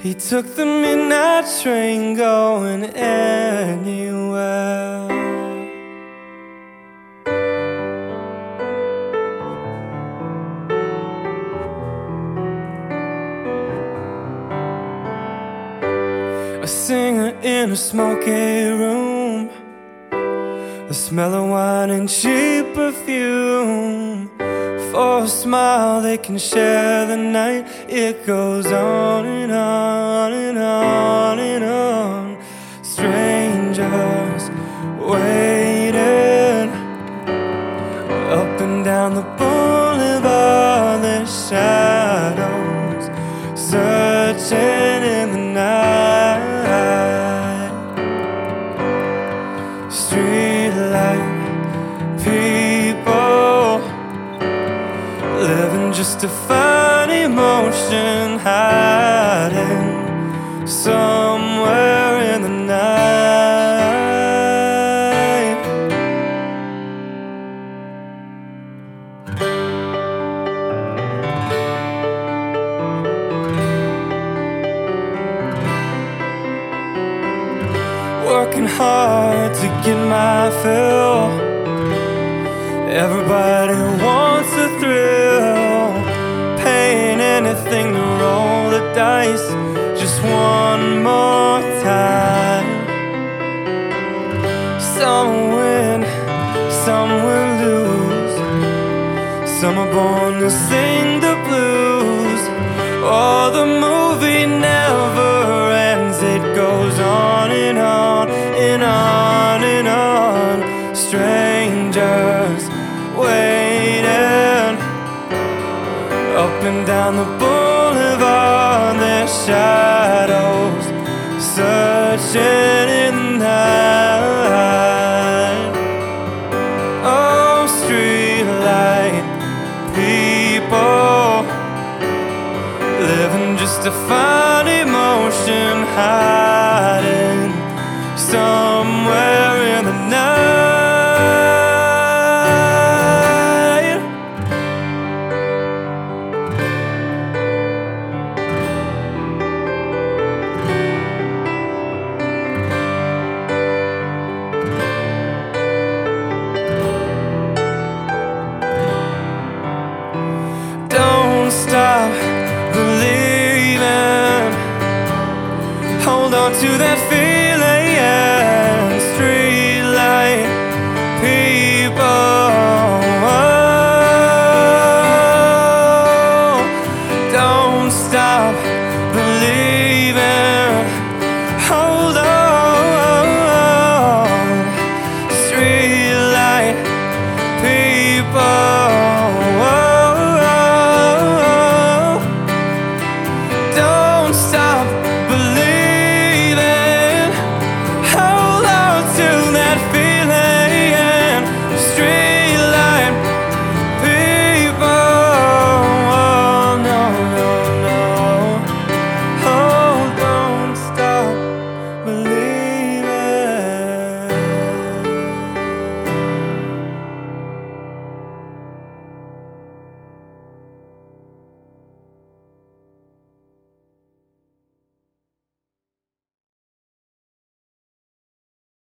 He took the midnight train going anywhere. A singer in a smoky room, the smell of wine and cheap perfume. For a smile, they can share the night. It goes on and on and on just a find emotion hiding somewhere in the night. Working hard to get my fill. Everybody wants a thrill. Just one more time. Some win, some will lose. Some are born to sing the blues. Oh, the movie never ends, it goes on and on and on and on. Strangers waiting up and down the boulevard, their shadows searching in the night. Oh, streetlight people living just to find emotion hiding Hold on to that feeling.